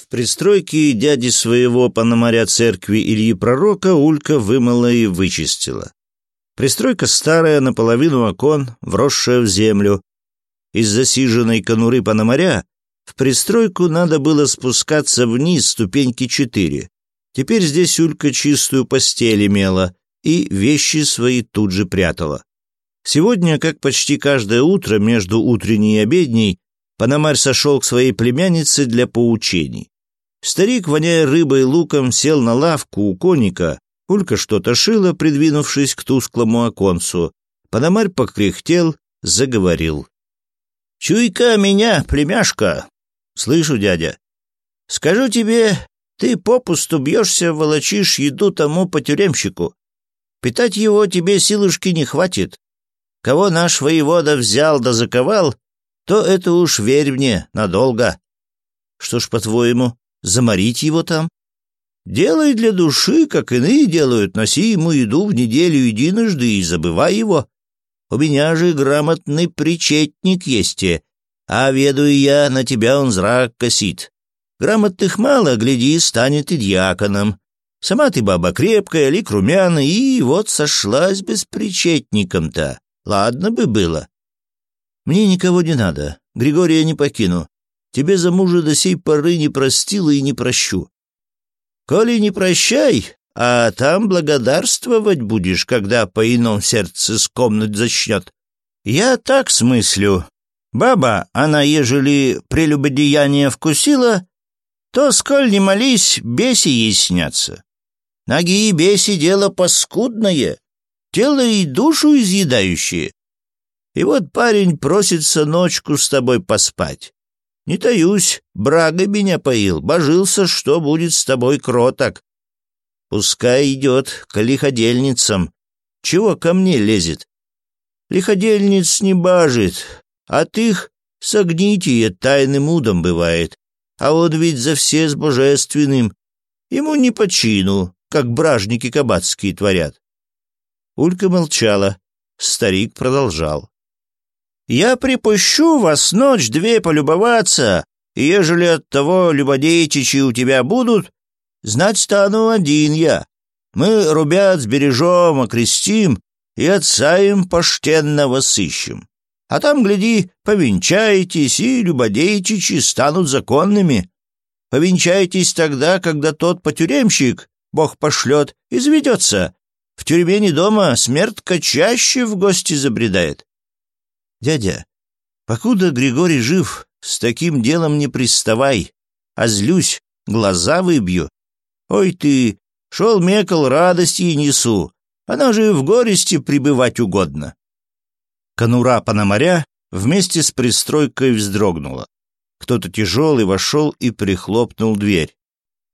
В пристройке дяди своего пономаря церкви Ильи Пророка Улька вымыла и вычистила. Пристройка старая, наполовину окон, вросшая в землю. Из засиженной конуры пономаря в пристройку надо было спускаться вниз ступеньки четыре. Теперь здесь Улька чистую постель имела и вещи свои тут же прятала. Сегодня, как почти каждое утро между утренней и обедней, Пономарь сошел к своей племяннице для поучений. Старик, воняя рыбой и луком, сел на лавку у коника, Улька что-то шила, придвинувшись к тусклому оконцу. Пономарь покряхтел, заговорил. «Чуйка меня, племяшка!» «Слышу, дядя!» «Скажу тебе, ты попусту бьешься, волочишь еду тому по тюремщику. Питать его тебе силушки не хватит. Кого наш воевода взял да заковал, то это уж, верь мне, надолго». «Что ж, по-твоему, заморить его там. Делай для души, как иные делают, носи ему еду в неделю единожды и забывай его. У меня же грамотный причетник есть, а ведаю я, на тебя он зрак косит. Грамотных мало, гляди, станет и дьяконом. Сама ты баба крепкая, лик румяна, и вот сошлась бы с причетником-то. Ладно бы было. Мне никого не надо, Григория не покину тебе за мужа до сей поры не простила и не прощу. Коли не прощай, а там благодарствовать будешь, когда по ином сердце комнат зачнет. Я так смыслю. Баба, она ежели прелюбодеяние вкусила, то, сколь не молись, беси ей снятся. Ноги и беси дело паскудное, тело и душу изъедающие. И вот парень просится ночку с тобой поспать. Не таюсь, брага меня поил, божился, что будет с тобой кроток. Пускай идет к лиходельницам. Чего ко мне лезет? Лиходельниц не бажит, от их согнитие тайным удом бывает. А вот ведь за все с божественным. Ему не по чину, как бражники кабацкие творят. Улька молчала. Старик продолжал. Я припущу вас ночь-две полюбоваться, и ежели от того любодейчичи у тебя будут, знать стану один я. Мы рубят сбережем, окрестим и отца им поштенного сыщем. А там, гляди, повенчаетесь, и любодейчичи станут законными. Повенчайтесь тогда, когда тот потюремщик, бог пошлет, изведется. В тюрьме не дома, смертка чаще в гости забредает. «Дядя, покуда Григорий жив, с таким делом не приставай, а злюсь, глаза выбью. Ой ты, шел мекал, радости и несу, она же в горести пребывать угодно». Конура Пономаря вместе с пристройкой вздрогнула. Кто-то тяжелый вошел и прихлопнул дверь.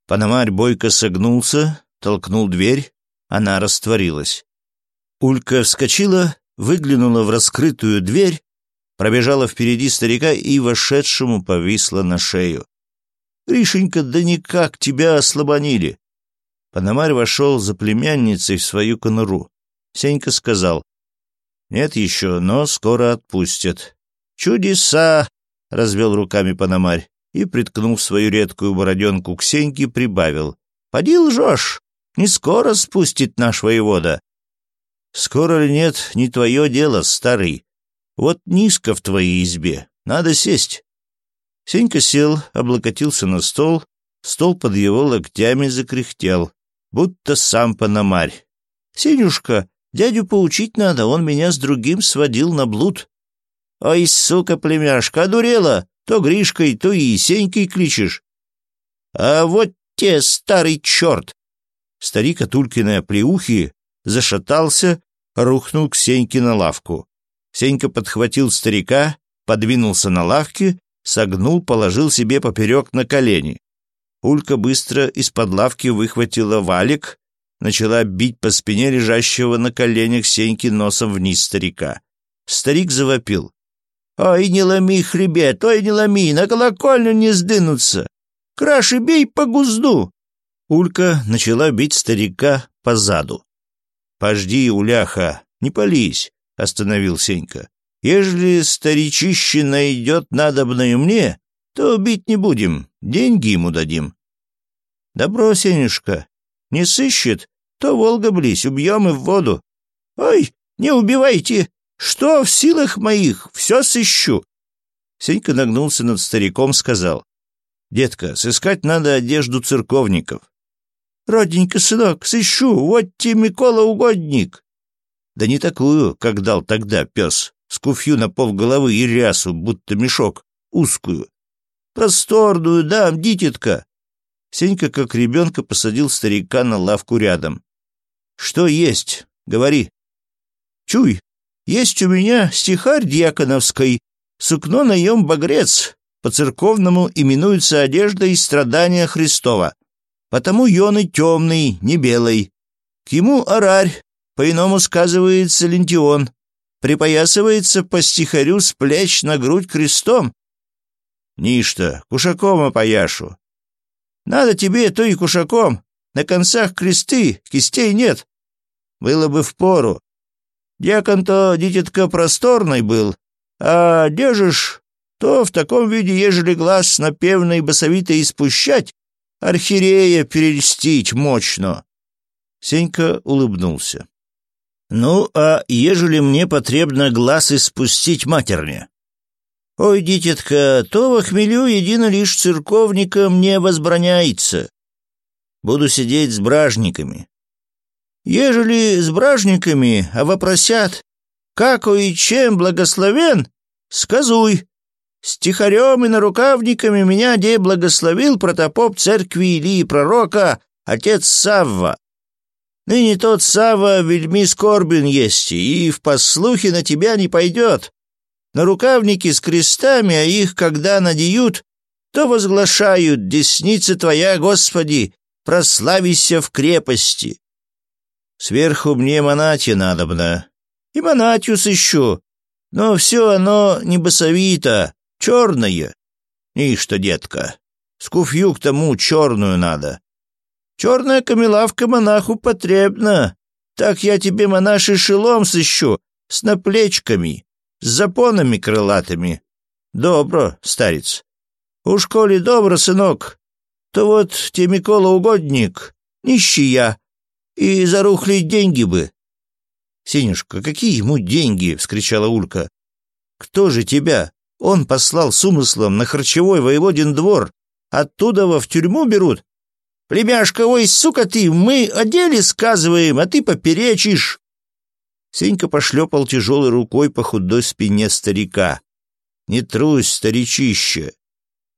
Пономарь бойко согнулся, толкнул дверь, она растворилась. Улька вскочила, выглянула в раскрытую дверь, пробежала впереди старика и вошедшему повисла на шею. «Гришенька, да никак тебя ослабонили!» Пономарь вошел за племянницей в свою конуру. Сенька сказал, «Нет еще, но скоро отпустят». «Чудеса!» — развел руками Пономарь и, приткнув свою редкую бороденку к Сеньке, прибавил. «Поди лжешь! Не скоро спустит наш воевода. Скоро ли нет, не твое дело, старый. Вот низко в твоей избе, надо сесть». Сенька сел, облокотился на стол, стол под его локтями закряхтел, будто сам пономарь. «Сенюшка, дядю поучить надо, он меня с другим сводил на блуд». «Ой, сука, племяшка, одурела! То Гришкой, то и Сенькой кричишь!» «А вот те, старый черт!» Старик от Улькиной оплеухи зашатался, рухнул к Сеньке на лавку. Сенька подхватил старика, подвинулся на лавке, согнул, положил себе поперек на колени. Улька быстро из-под лавки выхватила валик, начала бить по спине лежащего на коленях Сеньки носом вниз старика. Старик завопил. «Ой, не ломи хребет, ой, не ломи, на колокольню не сдынутся! Краши бей по гузду!» Улька начала бить старика по заду. «Пожди, уляха, не пались», — остановил Сенька. «Ежели старичище найдет надобное мне, то бить не будем, деньги ему дадим». «Добро, Сенюшка, не сыщет, то Волга близь, убьем и в воду». «Ой, не убивайте! Что в силах моих? Все сыщу!» Сенька нагнулся над стариком, сказал. «Детка, сыскать надо одежду церковников. Родненько, сынок, сыщу, вот те Микола угодник. Да не такую, как дал тогда пес, с куфью на пол головы и рясу, будто мешок, узкую. Просторную дам, дитятка. Сенька, как ребенка, посадил старика на лавку рядом. Что есть, говори. Чуй, есть у меня стихарь дьяконовской, сукно наем багрец, по-церковному именуется одежда и страдания Христова потому ён и темный, не белый. К ему орарь, по-иному сказывается лентион, припоясывается по стихарю с плеч на грудь крестом. Ништа, кушаком пояшу. Надо тебе, то и кушаком. На концах кресты, кистей нет. Было бы впору. Дьякон-то, дитятка, просторный был, а держишь, то в таком виде, ежели глаз напевный басовито испущать, архиерея перельстить мощно. Сенька улыбнулся. «Ну, а ежели мне потребно глаз испустить матерне?» «Ой, дитятка, то во хмелю едино лишь церковникам не возбраняется. Буду сидеть с бражниками». «Ежели с бражниками, а вопросят, как и чем благословен, сказуй, стихарем и нарукавниками меня де благословил протопоп церкви Илии Пророка, отец Савва. Ныне тот Савва вельми скорбен есть, и в послухе на тебя не пойдет. Нарукавники с крестами, а их, когда надеют, то возглашают «Десница твоя, Господи, прославися в крепости». Сверху мне монатья надобно, и монатью сыщу, но все оно небосовито, черное. Ишь-то, детка, скуфью к тому черную надо. Черная камелавка монаху потребна. Так я тебе, монаший, шелом сыщу, с наплечками, с запонами крылатыми. Добро, старец. Уж коли добро, сынок, то вот те Микола угодник, нищий я, и зарухли деньги бы. — Синюшка, какие ему деньги? — вскричала Улька. — Кто же тебя? Он послал с умыслом на харчевой воеводин двор. Оттуда во в тюрьму берут. Племяшка, ой, сука ты, мы о деле сказываем, а ты поперечишь. Сенька пошлепал тяжелой рукой по худой спине старика. Не трусь, старичище.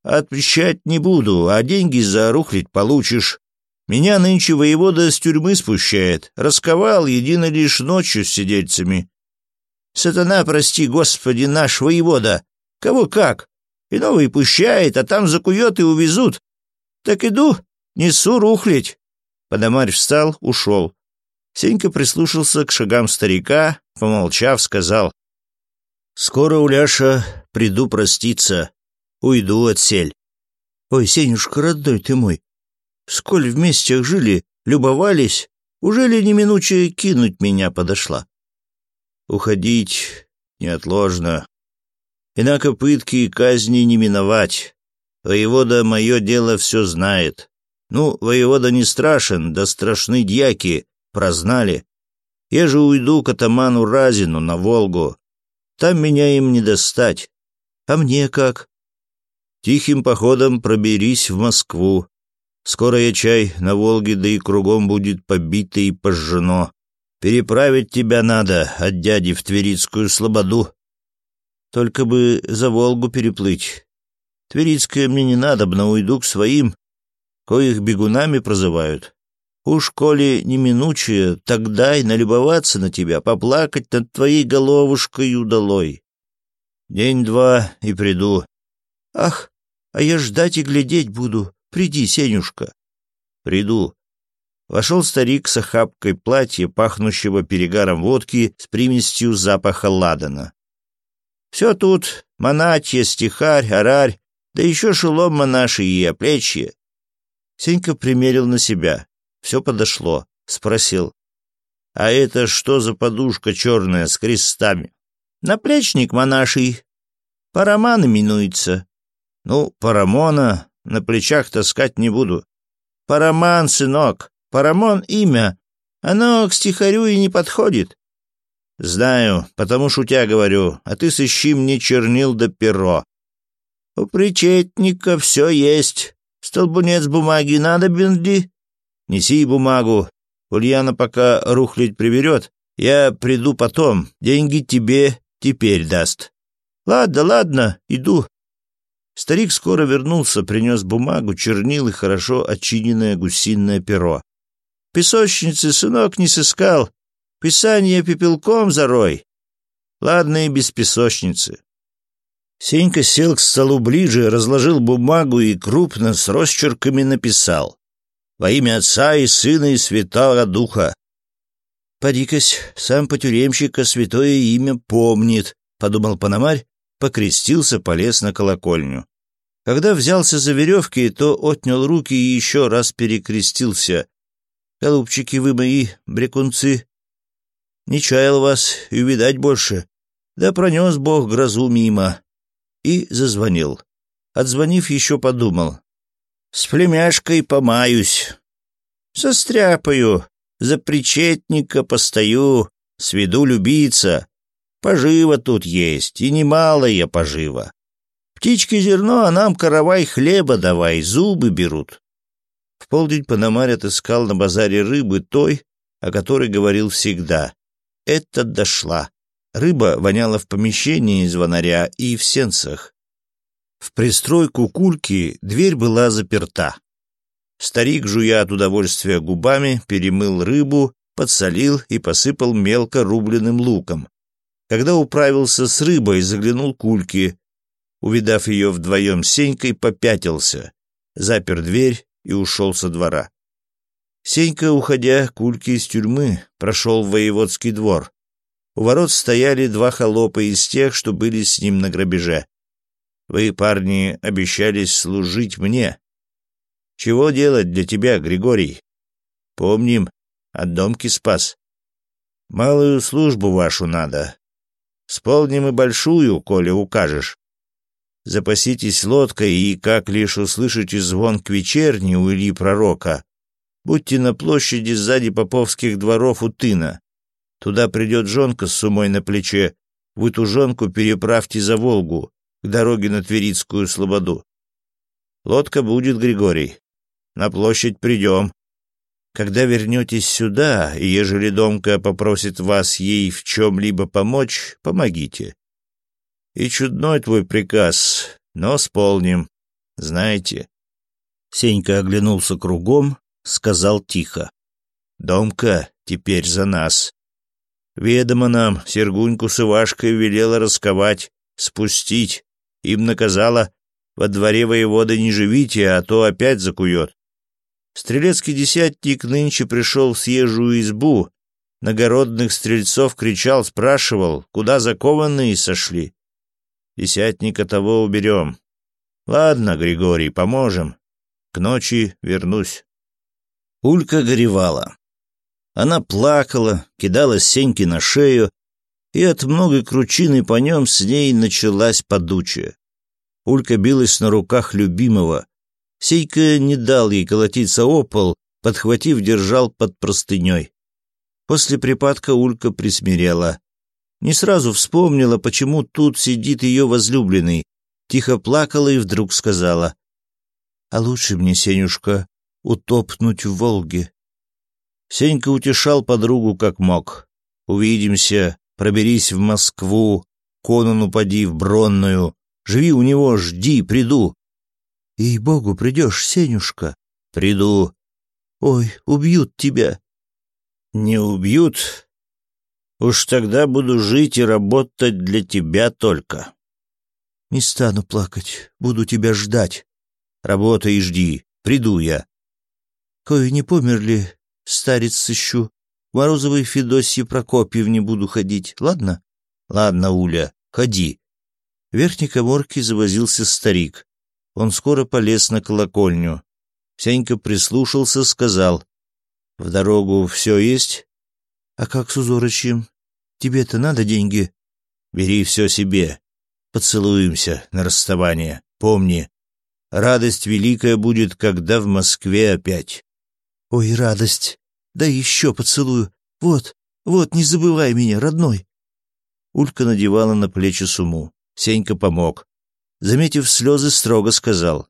Отвечать не буду, а деньги за рухлить получишь. Меня нынче воевода с тюрьмы спущает. Расковал едино лишь ночью с сидельцами. Сатана, прости, Господи, наш воевода, Кого как. Иного и пущает, а там закует и увезут. Так иду, несу рухлить». Подомарь встал, ушел. Сенька прислушался к шагам старика, помолчав, сказал. «Скоро, Уляша, приду проститься. Уйду от сель». «Ой, Сенюшка, родной ты мой, сколь вместе жили, любовались, уже ли неминучая кинуть меня подошла?» «Уходить неотложно, Инако пытки и казни не миновать. Воевода мое дело все знает. Ну, воевода не страшен, да страшны дьяки, прознали. Я же уйду к атаману Разину на Волгу. Там меня им не достать. А мне как? Тихим походом проберись в Москву. Скоро я чай на Волге, да и кругом будет побито и пожжено. Переправить тебя надо от дяди в Тверицкую слободу. Только бы за Волгу переплыть. Тверицкое мне не надобно, уйду к своим, коих бегунами прозывают. Уж, коли неминучее, тогда и налюбоваться на тебя, поплакать над твоей головушкой удалой. День-два и приду. Ах, а я ждать и глядеть буду. Приди, Сенюшка. Приду. Вошел старик с охапкой платья, пахнущего перегаром водки с примесью запаха ладана. Все тут — Моначье, Стихарь, Арарь, да еще шелом монашие, плечи. Сенька примерил на себя. Все подошло. Спросил. «А это что за подушка черная с крестами?» «Наплечник монаший. Параман именуется». «Ну, парамона на плечах таскать не буду». «Параман, сынок. Парамон — имя. Оно к стихарю и не подходит. «Знаю, потому шутя говорю, а ты сыщи мне чернил да перо». «У причетника все есть. Столбунец бумаги надо, Бенди?» «Неси бумагу. Ульяна пока рухлить приберет. Я приду потом. Деньги тебе теперь даст». «Ладно, ладно, иду». Старик скоро вернулся, принес бумагу, чернил и хорошо отчиненное гусиное перо. «Песочницы сынок не сыскал, Писание пепелком зарой. Ладно и без песочницы. Сенька сел к столу ближе, разложил бумагу и крупно с росчерками написал. «Во имя Отца и Сына и Святого Духа». «Подикась, сам по потюремщика святое имя помнит», — подумал Пономарь, покрестился, полез на колокольню. Когда взялся за веревки, то отнял руки и еще раз перекрестился. «Голубчики вы мои, брекунцы, не чаял вас и увидать больше. Да пронес Бог грозу мимо. И зазвонил. Отзвонив, еще подумал. С племяшкой помаюсь. Состряпаю, за причетника постою, сведу любиться. Пожива тут есть, и немало я пожива. Птички зерно, а нам каравай хлеба давай, зубы берут. В полдень Пономарь отыскал на базаре рыбы той, о которой говорил всегда. Это дошла. Рыба воняла в помещении звонаря и в сенцах. В пристройку кульки дверь была заперта. Старик, жуя от удовольствия губами, перемыл рыбу, подсолил и посыпал мелко рубленным луком. Когда управился с рыбой, заглянул кульки. Увидав ее вдвоем с Сенькой, попятился, запер дверь и ушел со двора. Сенька, уходя кульки из тюрьмы, прошел в воеводский двор. У ворот стояли два холопа из тех, что были с ним на грабеже. Вы, парни, обещались служить мне. Чего делать для тебя, Григорий? Помним, от домки спас. Малую службу вашу надо. Сполним и большую, коли укажешь. Запаситесь лодкой, и, как лишь услышите звон к вечерне у Ильи Пророка, Будьте на площади сзади поповских дворов у тына. Туда придет жонка с сумой на плече. Вы ту жонку переправьте за Волгу, к дороге на Тверицкую слободу. Лодка будет, Григорий. На площадь придем. Когда вернетесь сюда, и ежели Домка попросит вас ей в чем-либо помочь, помогите. И чудной твой приказ, но сполним, знаете». Сенька оглянулся кругом, сказал тихо. «Домка теперь за нас. Ведомо нам, Сергуньку с Ивашкой велела расковать, спустить. Им наказала, во дворе воевода не живите, а то опять закует. Стрелецкий десятник нынче пришел в съезжую избу, нагородных стрельцов кричал, спрашивал, куда закованные сошли. Десятника того уберем. Ладно, Григорий, поможем. К ночи вернусь. Улька горевала. Она плакала, кидала Сеньки на шею, и от многой кручины по нем с ней началась подучая. Улька билась на руках любимого. Сейка не дал ей колотиться о пол, подхватив, держал под простыней. После припадка Улька присмирела. Не сразу вспомнила, почему тут сидит ее возлюбленный. Тихо плакала и вдруг сказала. «А лучше мне, Сенюшка, утопнуть в Волге. Сенька утешал подругу как мог. «Увидимся, проберись в Москву, Конан упади в Бронную, живи у него, жди, приду». «Ей-богу, придешь, Сенюшка?» «Приду». «Ой, убьют тебя». «Не убьют. Уж тогда буду жить и работать для тебя только». «Не стану плакать, буду тебя ждать». «Работай и жди, приду я». Кое не померли, старец ищу. Морозовой Федосье Прокопьевне буду ходить, ладно? Ладно, Уля, ходи. В верхней коморке завозился старик. Он скоро полез на колокольню. Сенька прислушался, сказал. «В дорогу все есть?» «А как с узорочьем? Тебе-то надо деньги?» «Бери все себе. Поцелуемся на расставание. Помни, радость великая будет, когда в Москве опять». Ой, радость! Да еще поцелую! Вот, вот, не забывай меня, родной!» Улька надевала на плечи суму. Сенька помог. Заметив слезы, строго сказал.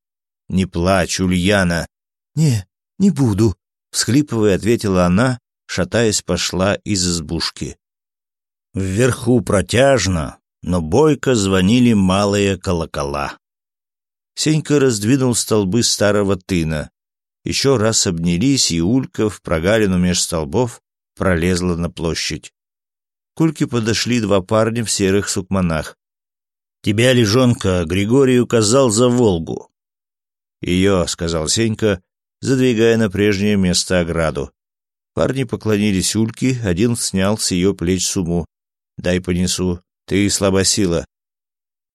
«Не плачь, Ульяна!» «Не, не буду», — всхлипывая, ответила она, шатаясь, пошла из избушки. Вверху протяжно, но бойко звонили малые колокола. Сенька раздвинул столбы старого тына еще раз обнялись, и Улька в прогалину меж столбов пролезла на площадь. К Ульке подошли два парня в серых сукманах. «Тебя, лежонка, Григорий указал за Волгу». «Ее», — сказал Сенька, задвигая на прежнее место ограду. Парни поклонились Ульке, один снял с ее плеч суму. «Дай понесу, ты слабосила».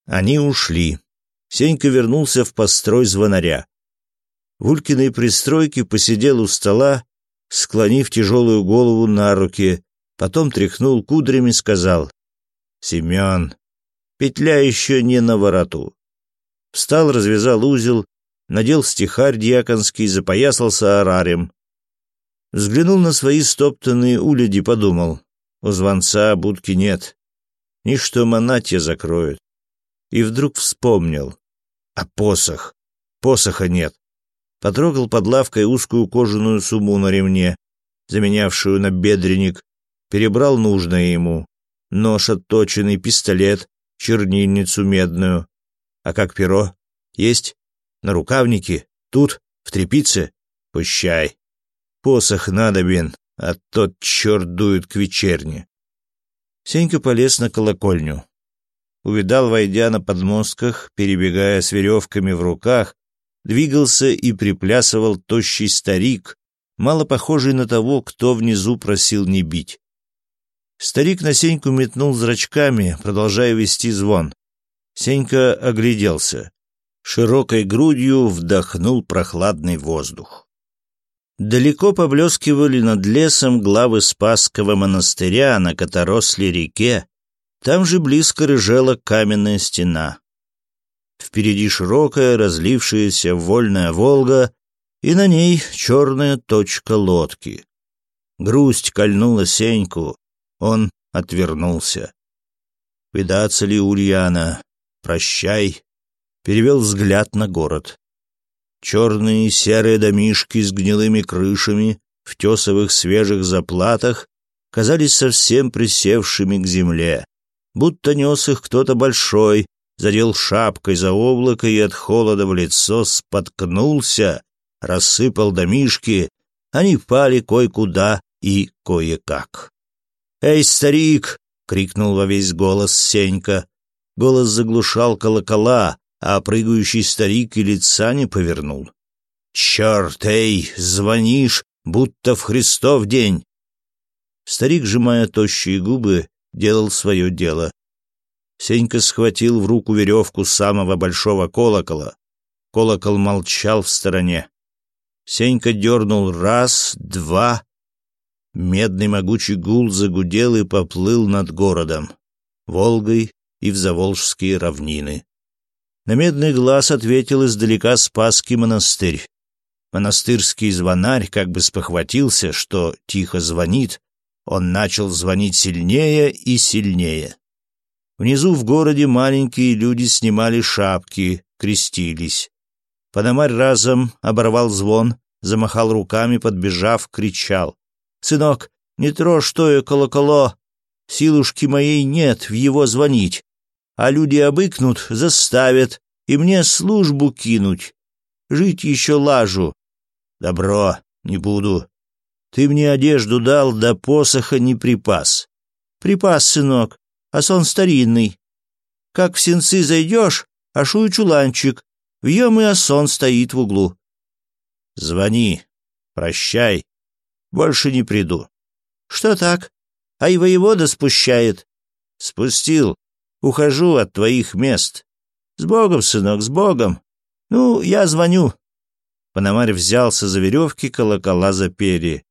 Они ушли. Сенька вернулся в построй звонаря. Вулькиной пристройки посидел у стола, склонив тяжелую голову на руки, потом тряхнул кудрями и сказал «Семен, петля еще не на вороту». Встал, развязал узел, надел стихарь дьяконский, запоясался орарем. Взглянул на свои стоптанные уляди, подумал. У звонца будки нет. Ничто монатья закроют. И вдруг вспомнил. А посох? Посоха нет потрогал под лавкой узкую кожаную сумму на ремне, заменявшую на бедренник, перебрал нужное ему. Нож отточенный, пистолет, чернильницу медную. А как перо? Есть? На рукавнике? Тут? В трепице? Пущай. Посох надобен, а тот черт дует к вечерне. Сенька полез на колокольню. Увидал, войдя на подмостках, перебегая с веревками в руках, двигался и приплясывал тощий старик, мало похожий на того, кто внизу просил не бить. Старик на Сеньку метнул зрачками, продолжая вести звон. Сенька огляделся. Широкой грудью вдохнул прохладный воздух. Далеко поблескивали над лесом главы Спасского монастыря на Которосле реке. Там же близко рыжела каменная стена. Впереди широкая, разлившаяся вольная Волга, и на ней черная точка лодки. Грусть кольнула Сеньку, он отвернулся. «Видаться ли Ульяна? Прощай!» Перевел взгляд на город. Черные серые домишки с гнилыми крышами, в тесовых свежих заплатах, казались совсем присевшими к земле, будто нес их кто-то большой, задел шапкой за облако и от холода в лицо споткнулся, рассыпал домишки, они пали кое-куда и кое-как. «Эй, старик!» — крикнул во весь голос Сенька. Голос заглушал колокола, а прыгающий старик и лица не повернул. «Черт, эй, звонишь, будто в Христов день!» Старик, сжимая тощие губы, делал свое дело. Сенька схватил в руку веревку самого большого колокола. Колокол молчал в стороне. Сенька дернул раз, два. Медный могучий гул загудел и поплыл над городом, Волгой и в Заволжские равнины. На медный глаз ответил издалека Спасский монастырь. Монастырский звонарь как бы спохватился, что тихо звонит. Он начал звонить сильнее и сильнее. Внизу в городе маленькие люди снимали шапки, крестились. Пономарь разом оборвал звон, замахал руками, подбежав, кричал. «Сынок, не трожь тое колоколо! Силушки моей нет в его звонить. А люди обыкнут, заставят, и мне службу кинуть. Жить еще лажу. Добро, не буду. Ты мне одежду дал, да посоха не припас. Припас, сынок, а сон старинный. Как в сенцы зайдешь, а ашую чуланчик, вьем и осон стоит в углу. Звони, прощай, больше не приду. Что так? А и воевода спущает. Спустил, ухожу от твоих мест. С Богом, сынок, с Богом. Ну, я звоню. Пономарь взялся за веревки, колокола за запели.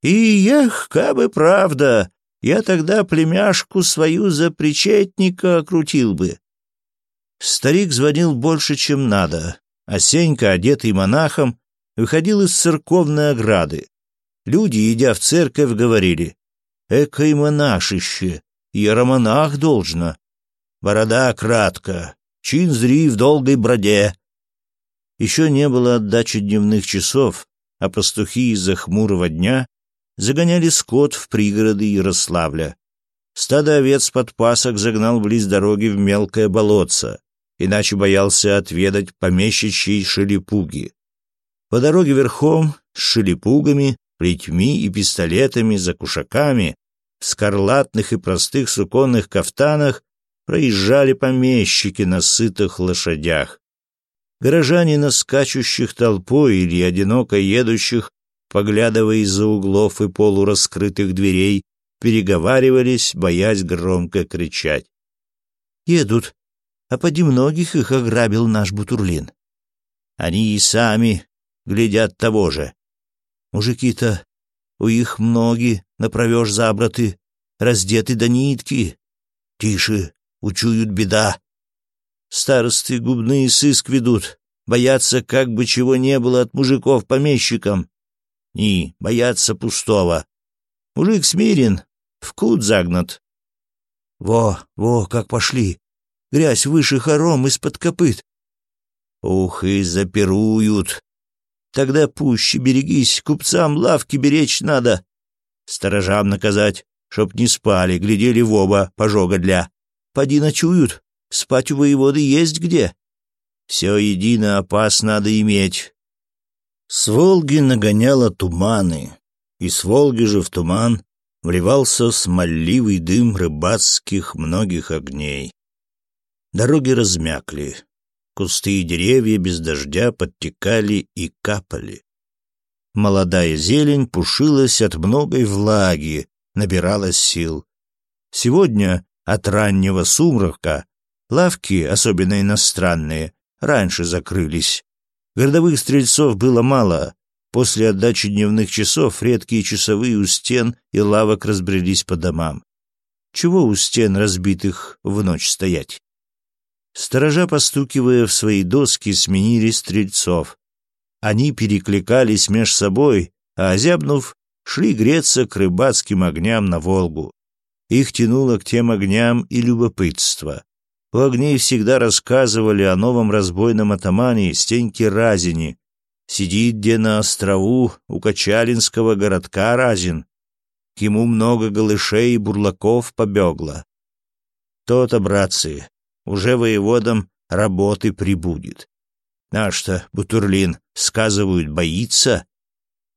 И ех, кабы правда, я тогда племяшку свою за причетника окрутил бы. Старик звонил больше, чем надо, а Сенька, одетый монахом, выходил из церковной ограды. Люди, идя в церковь, говорили «Экой монашище, яромонах должно». Борода кратко, чин зри в долгой броде. Еще не было отдачи дневных часов, а пастухи из-за хмурого дня загоняли скот в пригороды Ярославля. Стадо овец под пасок загнал близ дороги в мелкое болотце, иначе боялся отведать помещичьи шелепуги. По дороге верхом, с шелепугами, плетьми и пистолетами за кушаками, в скарлатных и простых суконных кафтанах проезжали помещики на сытых лошадях. Горожане на скачущих толпой или одиноко едущих поглядывая из-за углов и полураскрытых дверей, переговаривались, боясь громко кричать. «Едут, а поди многих их ограбил наш Бутурлин. Они и сами глядят того же. Мужики-то, у их многие, направешь забраты, раздеты до нитки. Тише, учуют беда. Старосты губные сыск ведут, боятся, как бы чего не было от мужиков помещикам и боятся пустого. Мужик смирен, в кут загнут. Во, во, как пошли. Грязь выше хором из-под копыт. Ух, и запируют. Тогда пуще берегись, купцам лавки беречь надо. Сторожам наказать, чтоб не спали, глядели в оба, пожога для. Поди ночуют, спать у воеводы есть где. Все едино опас надо иметь, с Волги нагоняло туманы, и с Волги же в туман вливался смоливый дым рыбацких многих огней. Дороги размякли, кусты и деревья без дождя подтекали и капали. Молодая зелень пушилась от многой влаги, набирала сил. Сегодня от раннего сумрака лавки, особенно иностранные, раньше закрылись. Городовых стрельцов было мало. После отдачи дневных часов редкие часовые у стен и лавок разбрелись по домам. Чего у стен разбитых в ночь стоять? Сторожа, постукивая в свои доски, сменили стрельцов. Они перекликались меж собой, а, озябнув, шли греться к рыбацким огням на Волгу. Их тянуло к тем огням и любопытство. У огней всегда рассказывали о новом разбойном атамане Стеньке Разине. Сидит где на острову у Качалинского городка Разин. К ему много голышей и бурлаков побегло. То-то, братцы, уже воеводом работы прибудет. Наш-то Бутурлин, сказывают, боится.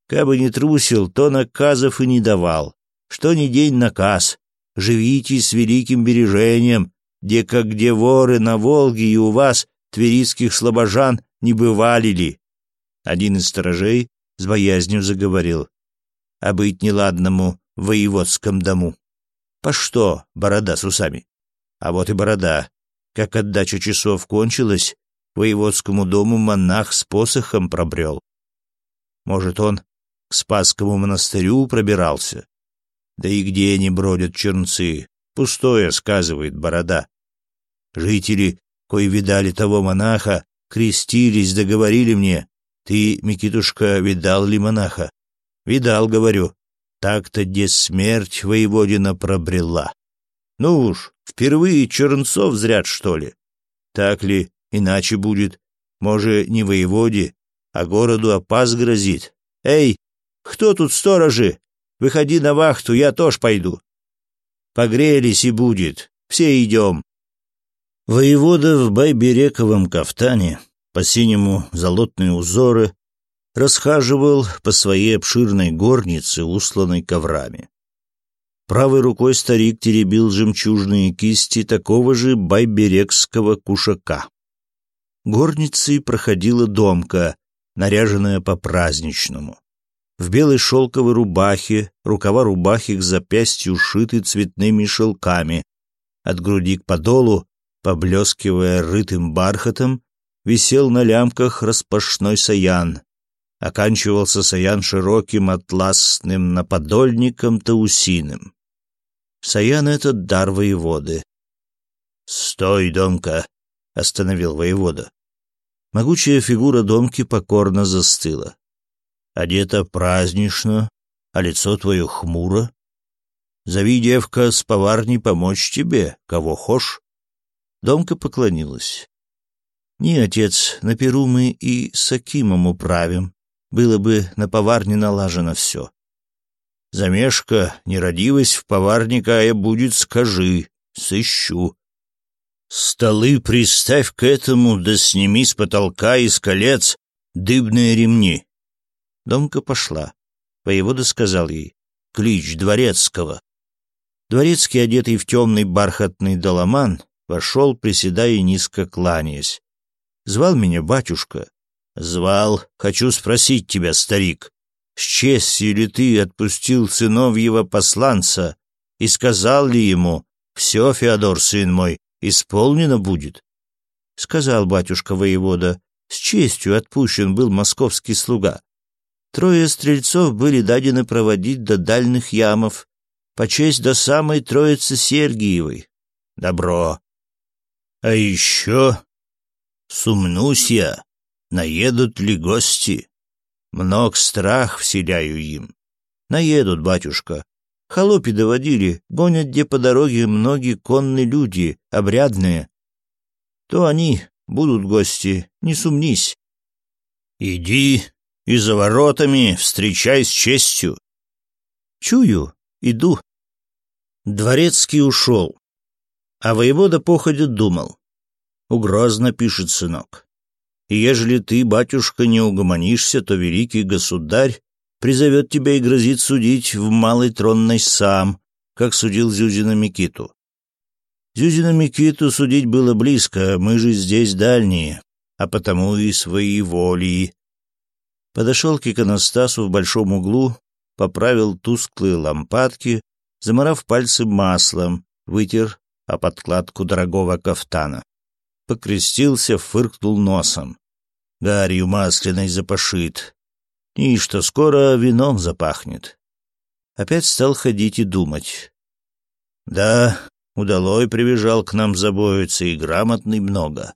Кабы не трусил, то наказов и не давал. Что ни день наказ. Живите с великим бережением, дека где воры на Волге и у вас, тверийских слабожан не бывали ли?» Один из сторожей с боязнью заговорил. «А быть неладному воеводском дому. По что борода с усами? А вот и борода. Как отдача часов кончилась, к воеводскому дому монах с посохом пробрел. Может, он к Спасскому монастырю пробирался? Да и где они бродят чернцы? Пустое, сказывает борода. Жители, кои видали того монаха, крестились, договорили мне. Ты, Микитушка, видал ли монаха? Видал, говорю. Так-то где смерть воеводина пробрела. Ну уж, впервые Чернцов зряд, что ли? Так ли, иначе будет. Може, не воеводе, а городу опас грозит. Эй, кто тут сторожи? Выходи на вахту, я тоже пойду. Погрелись и будет. Все идем. Воевода в байберековом кафтане, по-синему золотные узоры, расхаживал по своей обширной горнице, усланной коврами. Правой рукой старик теребил жемчужные кисти такого же байберекского кушака. Горницей проходила домка, наряженная по-праздничному. В белой шелковой рубахе, рукава рубахи к запястью шиты цветными шелками, от груди к подолу Поблескивая рытым бархатом, висел на лямках распашной саян. Оканчивался саян широким атласным наподольником таусиным. Саян — это дар воеводы. «Стой, Домка!» — остановил воевода. Могучая фигура Домки покорно застыла. Одета празднично, а лицо твое хмуро. Зови девка с поварней помочь тебе, кого хошь. Домка поклонилась. «Не, отец, на Перу мы и с Акимом управим. Было бы на поварне налажено все». «Замешка, не родилась в поварника, а я будет, скажи, сыщу». «Столы приставь к этому, да сними с потолка и с колец дыбные ремни». Домка пошла. Воевода сказал ей «Клич Дворецкого». Дворецкий, одетый в темный бархатный доломан, вошел, приседая и низко кланяясь. «Звал меня батюшка?» «Звал. Хочу спросить тебя, старик, с честью ли ты отпустил сыновьего посланца и сказал ли ему, «Все, Феодор, сын мой, исполнено будет?» Сказал батюшка воевода, с честью отпущен был московский слуга. Трое стрельцов были дадены проводить до дальних ямов, по честь до самой Троицы Сергиевой. Добро. А еще сумнусь я, наедут ли гости. Мног страх вселяю им. Наедут, батюшка. Холопи доводили, гонят где по дороге многие конные люди, обрядные. То они будут гости, не сумнись. Иди и за воротами встречай с честью. Чую, иду. Дворецкий ушел. А воевода походя думал. Угрозно пишет сынок. И ежели ты, батюшка, не угомонишься, то великий государь призовет тебя и грозит судить в малой тронной сам, как судил Зюзина Микиту. Зюзина Микиту судить было близко, мы же здесь дальние, а потому и свои воли. Подошел к иконостасу в большом углу, поправил тусклые лампадки, заморав пальцы маслом, вытер а подкладку дорогого кафтана. Покрестился, фыркнул носом. Гарью масляной запашит. И что скоро вином запахнет. Опять стал ходить и думать. Да, удалой прибежал к нам забоиться, и грамотный много.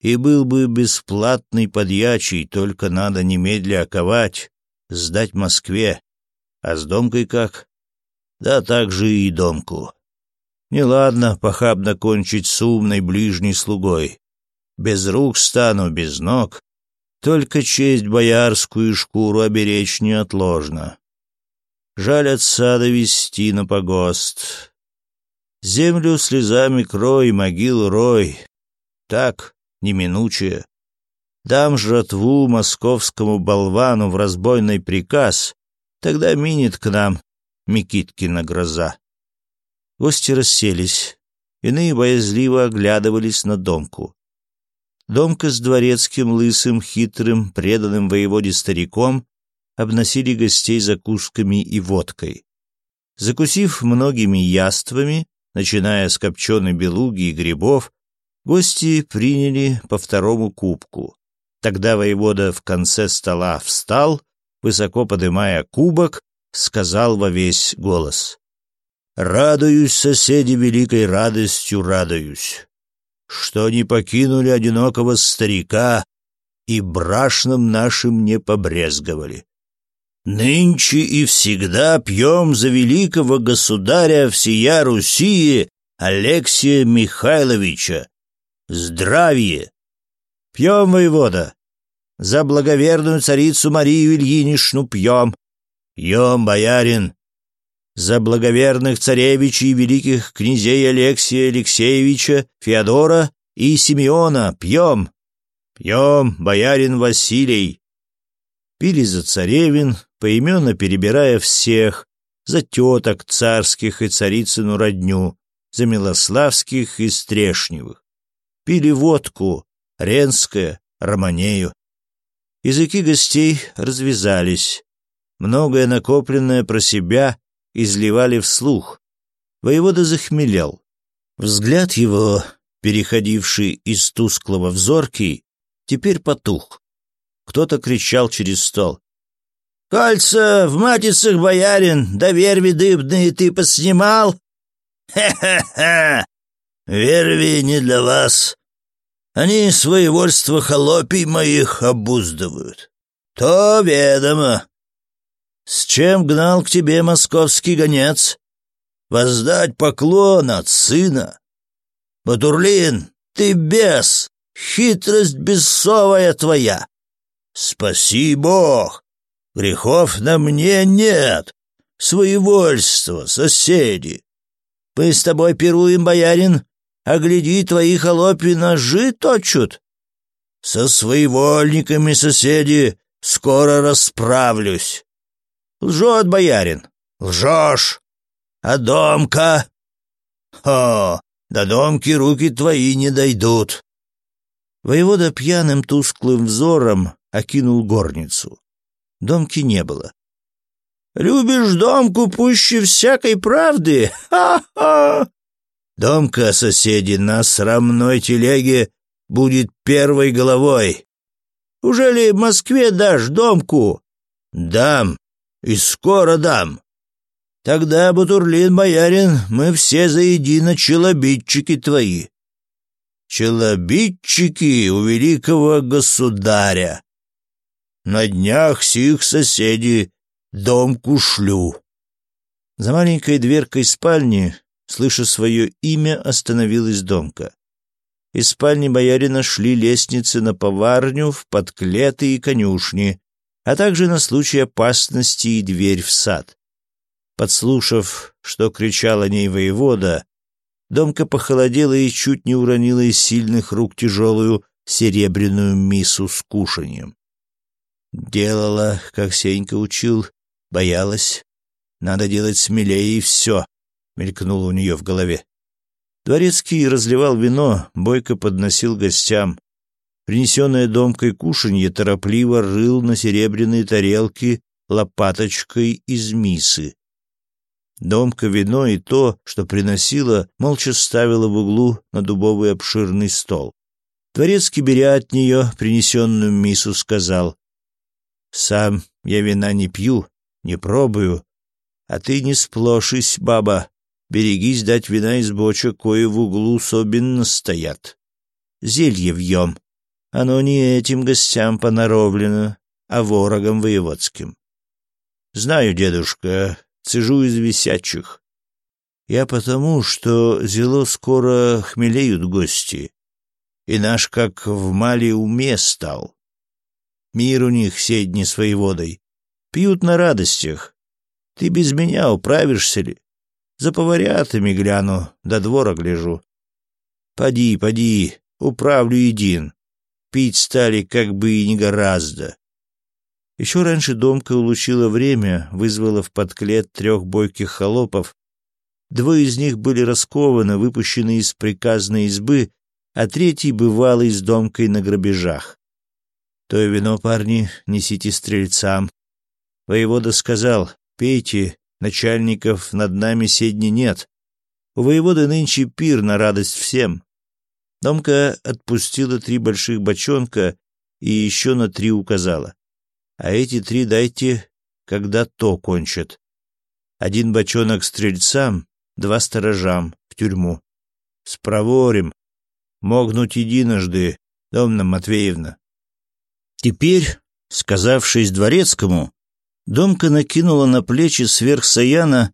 И был бы бесплатный подьячий, только надо немедля оковать, сдать Москве. А с домкой как? Да так же и домку. Неладно похабно кончить с умной ближней слугой. Без рук стану, без ног. Только честь боярскую и шкуру оберечь неотложно. Жаль отца довести на погост. Землю слезами крой, могилу рой. Так, неминучее. Дам жратву московскому болвану в разбойный приказ, тогда минет к нам Микиткина гроза. Гости расселись. Иные боязливо оглядывались на Домку. Домка с дворецким, лысым, хитрым, преданным воеводе стариком обносили гостей закусками и водкой. Закусив многими яствами, начиная с копченой белуги и грибов, гости приняли по второму кубку. Тогда воевода в конце стола встал, высоко подымая кубок, сказал во весь голос. Радуюсь соседи великой радостью, радуюсь, что не покинули одинокого старика и брашным нашим не побрезговали. Нынче и всегда пьем за великого государя всея Руси Алексия Михайловича. Здравие! Пьем, воевода! За благоверную царицу Марию Ильиничну пьем! Пьем, боярин! за благоверных царевичей и великих князей Алексия Алексеевича, Феодора и Симеона пьем! Пьем, боярин Василий!» Пили за царевин, поименно перебирая всех, за теток царских и царицыну родню, за Милославских и Стрешневых. Пили водку, Ренское, Романею. Языки гостей развязались. Многое накопленное про себя изливали вслух. Воевода захмелел. Взгляд его, переходивший из тусклого в зоркий, теперь потух. Кто-то кричал через стол. «Кольца в матицах, боярин, да верви дыбные ты поснимал?» «Хе-хе-хе! Верви не для вас. Они своевольство холопий моих обуздывают. То ведомо. С чем гнал к тебе московский гонец? Воздать поклон от сына. Батурлин, ты бес, хитрость бесовая твоя. Спаси Бог, грехов на мне нет, своевольство, соседи. Мы с тобой пируем, боярин, а гляди, твои холопи ножи точут. Со своевольниками, соседи, скоро расправлюсь. Лжет боярин. Лжешь. А домка? О, до домки руки твои не дойдут. Воевода пьяным тусклым взором окинул горницу. Домки не было. «Любишь домку пуще всякой правды? Ха-ха!» «Домка, соседи, на срамной телеге будет первой головой. Уже ли в Москве дашь домку?» «Дам, и скоро дам. Тогда, Бутурлин Боярин мы все заедино челобитчики твои. Челобитчики у великого государя. На днях сих соседи дом кушлю. За маленькой дверкой спальни, слыша свое имя, остановилась домка. Из спальни боярина шли лестницы на поварню, в подклеты и конюшни а также на случай опасности и дверь в сад. Подслушав, что кричал о ней воевода, Домка похолодела и чуть не уронила из сильных рук тяжелую серебряную мису с кушаньем. Делала, как Сенька учил, боялась. Надо делать смелее и все, мелькнуло у нее в голове. Дворецкий разливал вино, бойко подносил гостям принесенное домкой кушанье, торопливо рыл на серебряные тарелки лопаточкой из мисы. Домка вино и то, что приносила, молча ставила в углу на дубовый обширный стол. Творецкий, беря от нее принесенную мису, сказал, «Сам я вина не пью, не пробую, а ты не сплошись, баба, берегись дать вина из бочек, кое в углу особенно стоят. Зелье вьем, оно не этим гостям понаровлено, а ворогам воеводским. Знаю, дедушка, цежу из висячих. Я потому, что зело скоро хмелеют гости, и наш как в мали уме стал. Мир у них все дни своей водой. Пьют на радостях. Ты без меня управишься ли? За поварятами гляну, до двора гляжу. Поди, поди, управлю един пить стали как бы и не гораздо. Еще раньше Домка улучила время, вызвала в подклет трех бойких холопов. Двое из них были раскованы, выпущены из приказной избы, а третий бывал из Домкой на грабежах. «То и вино, парни, несите стрельцам». Воевода сказал, «Пейте, начальников над нами седни нет. У воеводы нынче пир на радость всем. Домка отпустила три больших бочонка и еще на три указала. «А эти три дайте, когда то кончат. Один бочонок стрельцам, два сторожам в тюрьму. Спроворим. Могнуть единожды, Домна Матвеевна». Теперь, сказавшись дворецкому, Домка накинула на плечи сверх Саяна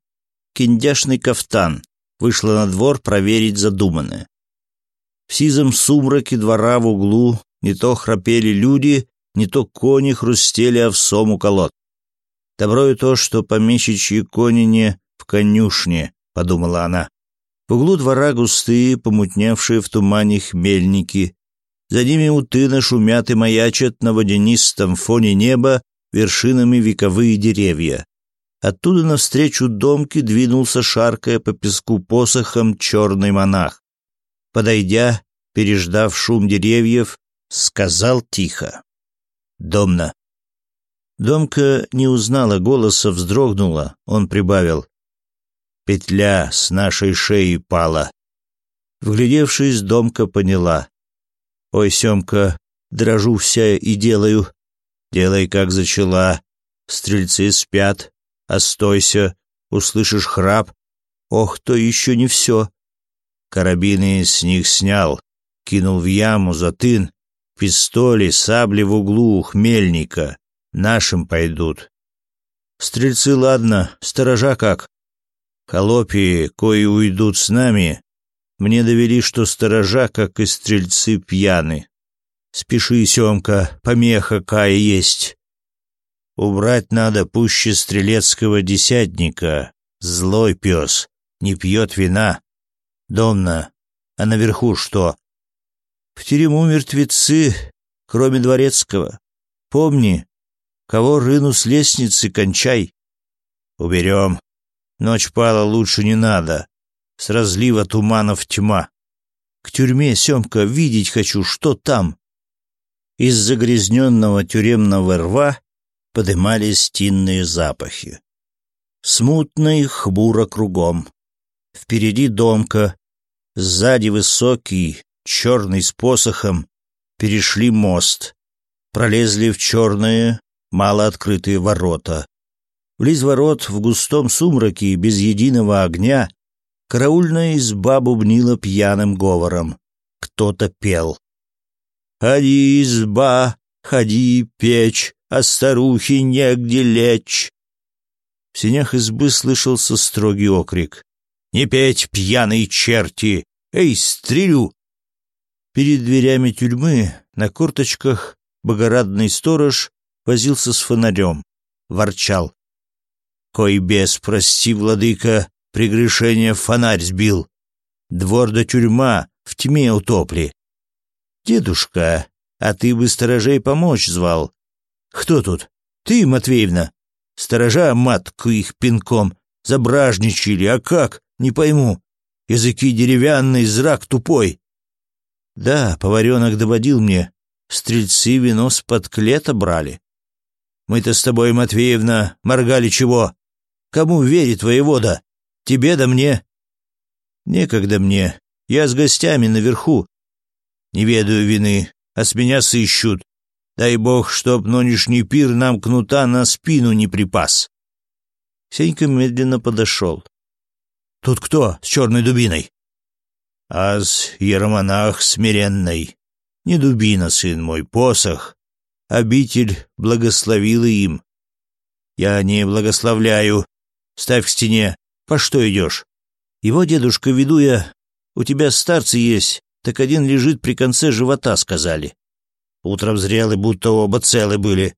киндяшный кафтан, вышла на двор проверить задуманное. В сизом сумраке двора в углу не то храпели люди, не то кони хрустели овсом у колод. Добро и то, что помещичьи кони не в конюшне, — подумала она. В углу двора густые, помутневшие в тумане хмельники. За ними утыно шумят и маячат на водянистом фоне неба вершинами вековые деревья. Оттуда навстречу домке двинулся, шаркая по песку посохом, черный монах подойдя, переждав шум деревьев, сказал тихо. «Домна». Домка не узнала голоса, вздрогнула. Он прибавил. «Петля с нашей шеи пала». Вглядевшись, Домка поняла. «Ой, Семка, дрожу вся и делаю. Делай, как зачела. Стрельцы спят. Остойся. Услышишь храп. Ох, то еще не все. Карабины с них снял, кинул в яму затын, пистоли, сабли в углу у хмельника. Нашим пойдут. Стрельцы, ладно, сторожа как. Холопи, кои уйдут с нами, мне довели, что сторожа, как и стрельцы, пьяны. Спеши, Семка, помеха кая есть. Убрать надо пуще стрелецкого десятника. Злой пес, не пьет вина, Домна, а наверху что? В тюрьму мертвецы, кроме дворецкого. Помни, кого рыну с лестницы, кончай. Уберем. Ночь пала, лучше не надо. С разлива туманов тьма. К тюрьме, Семка, видеть хочу, что там. Из загрязненного тюремного рва подымались тинные запахи. Смутно и хмуро кругом. Впереди домка, Сзади высокий, черный с посохом, перешли мост, пролезли в черные, малооткрытые ворота. Близ ворот в густом сумраке, без единого огня, караульная изба бубнила пьяным говором. Кто-то пел. «Ходи, изба, ходи, печь, а старухи негде лечь!» В сенях избы слышался строгий окрик. Не петь, пьяные черти! Эй, стрелю!» Перед дверями тюрьмы на корточках богорадный сторож возился с фонарем, ворчал. «Кой бес, прости, владыка, прегрешение фонарь сбил. Двор до тюрьма в тьме утопли. Дедушка, а ты бы сторожей помочь звал. Кто тут? Ты, Матвеевна? Сторожа матку их пинком забражничали, а как? Не пойму. Языки деревянные, зрак тупой. Да, поваренок доводил мне. Стрельцы вино с подклета брали. Мы-то с тобой, Матвеевна, моргали чего? Кому верит воевода? Тебе да мне? Некогда мне. Я с гостями наверху. Не ведаю вины, а с меня сыщут. Дай бог, чтоб нынешний пир нам кнута на спину не припас. Сенька медленно подошел. Тут кто с черной дубиной?» «Аз ермонах смиренный. Не дубина, сын мой, посох. Обитель благословила им. Я не благословляю. Ставь к стене. По что идешь? Его дедушка я. у тебя старцы есть, так один лежит при конце живота, сказали. Утром зрелы, будто оба целы были.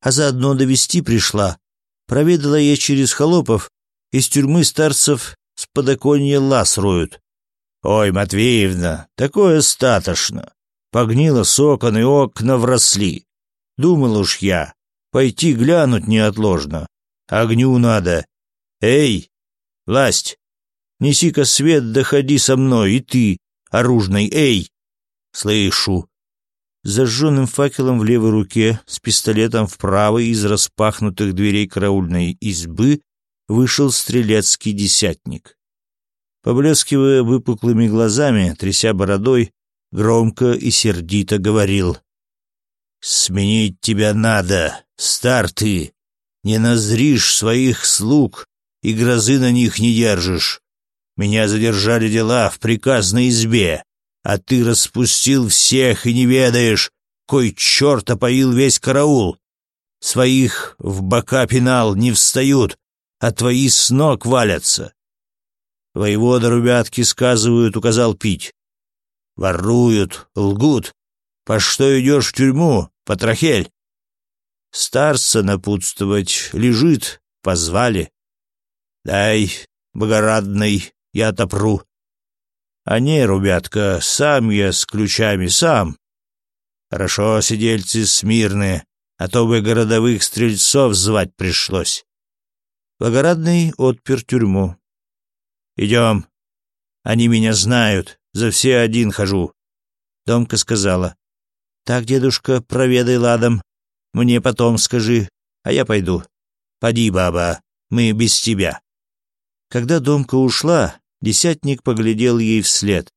А заодно довести пришла. Проведала я через холопов, из тюрьмы старцев с подоконья лаз роют. Ой, Матвеевна, такое статошно. Погнило с и окна вросли. Думал уж я, пойти глянуть неотложно. Огню надо. Эй, власть, неси-ка свет, доходи со мной, и ты, оружный, эй. Слышу. Зажженным факелом в левой руке, с пистолетом в правой из распахнутых дверей караульной избы вышел стрелецкий десятник. Поблескивая выпуклыми глазами, тряся бородой, громко и сердито говорил. «Сменить тебя надо, стар ты! Не назришь своих слуг и грозы на них не держишь. Меня задержали дела в приказной избе, а ты распустил всех и не ведаешь, кой черт опоил весь караул. Своих в бока пенал не встают, а твои с ног валятся. Воевода рубятки сказывают, указал пить. Воруют, лгут. По что идешь в тюрьму, потрохель? Старца напутствовать лежит, позвали. Дай, богорадный, я топру, А не, рубятка, сам я с ключами, сам. Хорошо, сидельцы смирные, а то бы городовых стрельцов звать пришлось. Погородный отпер тюрьму. «Идем. Они меня знают. За все один хожу». Домка сказала. «Так, дедушка, проведай ладом. Мне потом скажи, а я пойду. Поди, баба, мы без тебя». Когда Домка ушла, десятник поглядел ей вслед.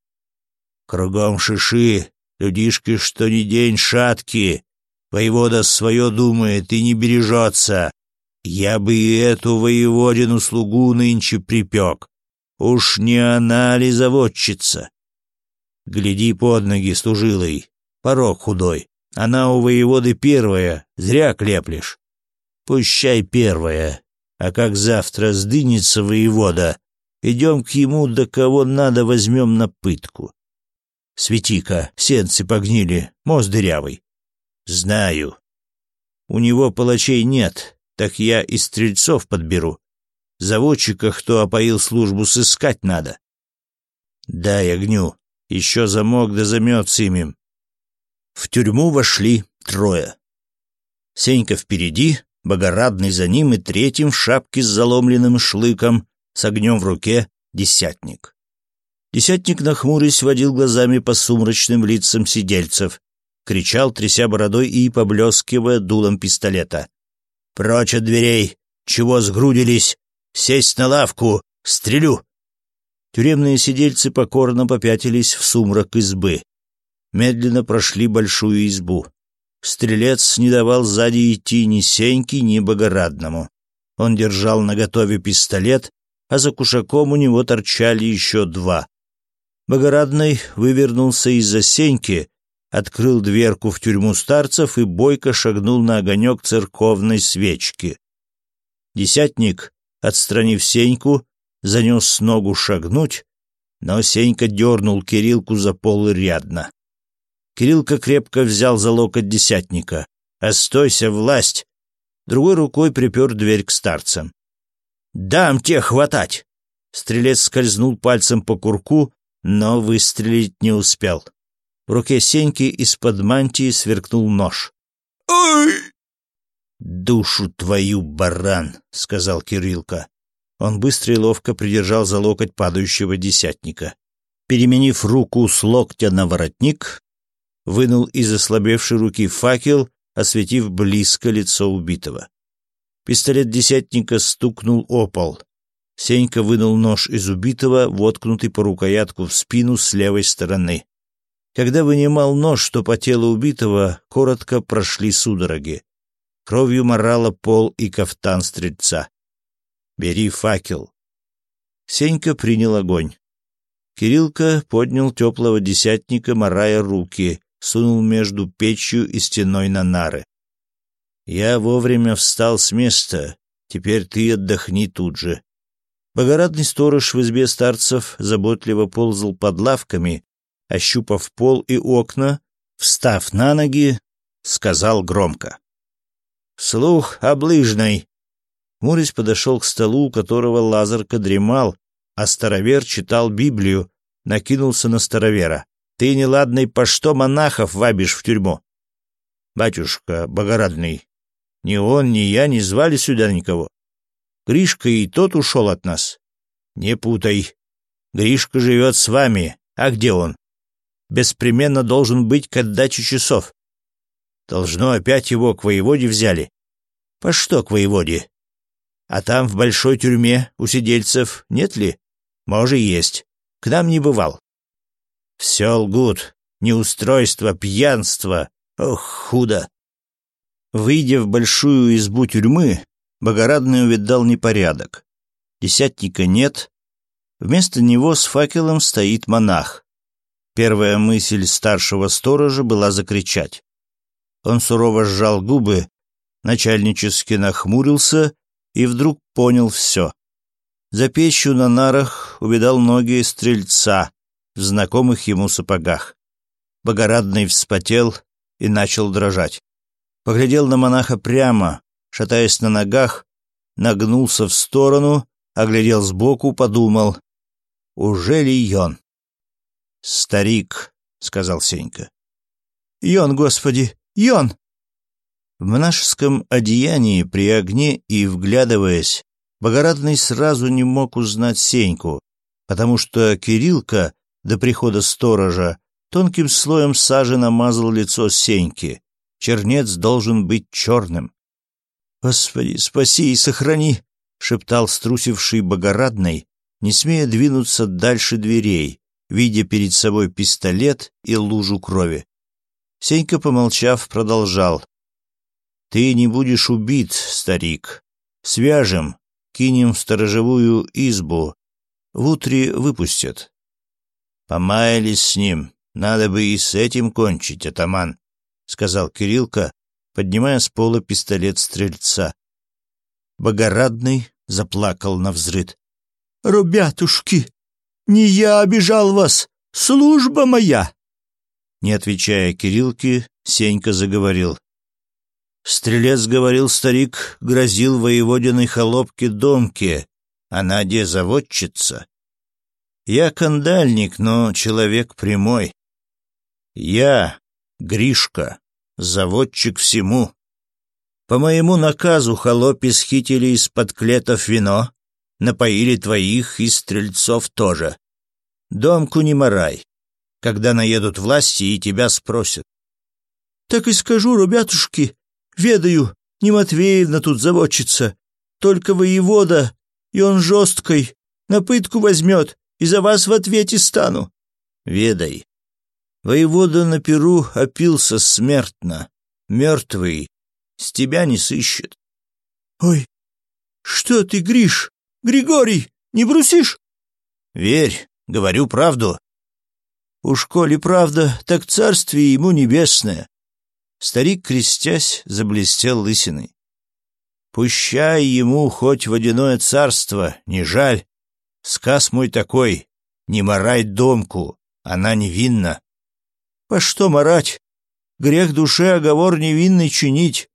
«Кругом шиши, людишки, что ни день шатки. Воевода свое думает и не бережется. Я бы и эту воеводину слугу нынче припек. Уж не она ли заводчица? Гляди под ноги, служилый, порог худой. Она у воеводы первая, зря клеплешь. Пущай первая, а как завтра сдынется воевода, идем к ему, до да кого надо возьмем на пытку. Светика, сенцы погнили, мост дырявый. Знаю. У него палачей нет, так я и стрельцов подберу. Заводчика, кто опоил службу, сыскать надо. Дай огню, еще замок да замет сымем. В тюрьму вошли трое. Сенька впереди, Богорадный за ним и третьим в шапке с заломленным шлыком, с огнем в руке, десятник. Десятник, нахмурясь, водил глазами по сумрачным лицам сидельцев, кричал, тряся бородой и поблескивая дулом пистолета. Прочь от дверей! Чего сгрудились? Сесть на лавку! Стрелю!» Тюремные сидельцы покорно попятились в сумрак избы. Медленно прошли большую избу. Стрелец не давал сзади идти ни Сеньке, ни Богорадному. Он держал наготове пистолет, а за кушаком у него торчали еще два. Богорадный вывернулся из-за Сеньки открыл дверку в тюрьму старцев и бойко шагнул на огонек церковной свечки. Десятник, отстранив Сеньку, занес ногу шагнуть, но Сенька дернул Кирилку за полы рядно. Кириллка крепко взял за локоть десятника. «Остойся, власть!» Другой рукой припер дверь к старцам. «Дам тебе хватать!» Стрелец скользнул пальцем по курку, но выстрелить не успел. В руке Сеньки из-под мантии сверкнул нож. Ой! «Душу твою, баран!» — сказал Кириллка. Он быстро и ловко придержал за локоть падающего десятника. Переменив руку с локтя на воротник, вынул из ослабевшей руки факел, осветив близко лицо убитого. Пистолет десятника стукнул о пол. Сенька вынул нож из убитого, воткнутый по рукоятку в спину с левой стороны. Когда вынимал нож, что по телу убитого, коротко прошли судороги. Кровью морала пол и кафтан стрельца. «Бери факел». Сенька принял огонь. Кириллка поднял теплого десятника, морая руки, сунул между печью и стеной на нары. «Я вовремя встал с места. Теперь ты отдохни тут же». Богорадный сторож в избе старцев заботливо ползал под лавками, ощупав пол и окна, встав на ноги, сказал громко. «Слух облыжный!» Морис подошел к столу, у которого Лазарка дремал, а старовер читал Библию, накинулся на старовера. «Ты неладный по что монахов вабишь в тюрьму?» «Батюшка богородный, ни он, ни я не звали сюда никого. Гришка и тот ушел от нас. Не путай. Гришка живет с вами. А где он?» беспременно должен быть к отдаче часов. Должно опять его к воеводе взяли. По что к воеводе? А там в большой тюрьме у сидельцев нет ли? Может, есть. К нам не бывал. Все лгут. Неустройство, пьянство. Ох, худо. Выйдя в большую избу тюрьмы, Богорадный увидал непорядок. Десятника нет. Вместо него с факелом стоит монах. Первая мысль старшего сторожа была закричать. Он сурово сжал губы, начальнически нахмурился и вдруг понял все. За печью на нарах увидал ноги стрельца в знакомых ему сапогах. Богорадный вспотел и начал дрожать. Поглядел на монаха прямо, шатаясь на ногах, нагнулся в сторону, оглядел сбоку, подумал. «Уже ли он?» «Старик», — сказал Сенька. «Йон, господи, Йон!» В монашеском одеянии при огне и вглядываясь, богородный сразу не мог узнать Сеньку, потому что Кирилка до прихода сторожа тонким слоем сажи намазал лицо Сеньки. Чернец должен быть черным. «Господи, спаси и сохрани!» — шептал струсивший богородный, не смея двинуться дальше дверей, видя перед собой пистолет и лужу крови. Сенька, помолчав, продолжал. «Ты не будешь убит, старик. Свяжем, кинем в сторожевую избу. В утре выпустят». «Помаялись с ним. Надо бы и с этим кончить, атаман», — сказал Кирилка, поднимая с пола пистолет стрельца. Богорадный заплакал на взрыд. "рубятушки". Не я обижал вас, служба моя!» Не отвечая Кириллке, Сенька заговорил. Стрелец, говорил старик, грозил воеводиной холопке Домке, а Надя заводчица. Я кандальник, но человек прямой. Я, Гришка, заводчик всему. По моему наказу холопи схитили из-под клетов вино, напоили твоих и стрельцов тоже. Домку не морай, когда наедут власти и тебя спросят. Так и скажу, ребятушки, ведаю, не Матвеевна тут заводчица, только воевода, и он жесткой, на пытку возьмет, и за вас в ответе стану. Ведай. Воевода на перу опился смертно, мертвый, с тебя не сыщет. Ой, что ты, Гриш, Григорий, не брусишь?» «Верь, говорю правду». «Уж коли правда, так царствие ему небесное». Старик, крестясь, заблестел лысиной. «Пущай ему хоть водяное царство, не жаль. Сказ мой такой, не морай домку, она невинна». «По что морать? Грех душе оговор невинный чинить.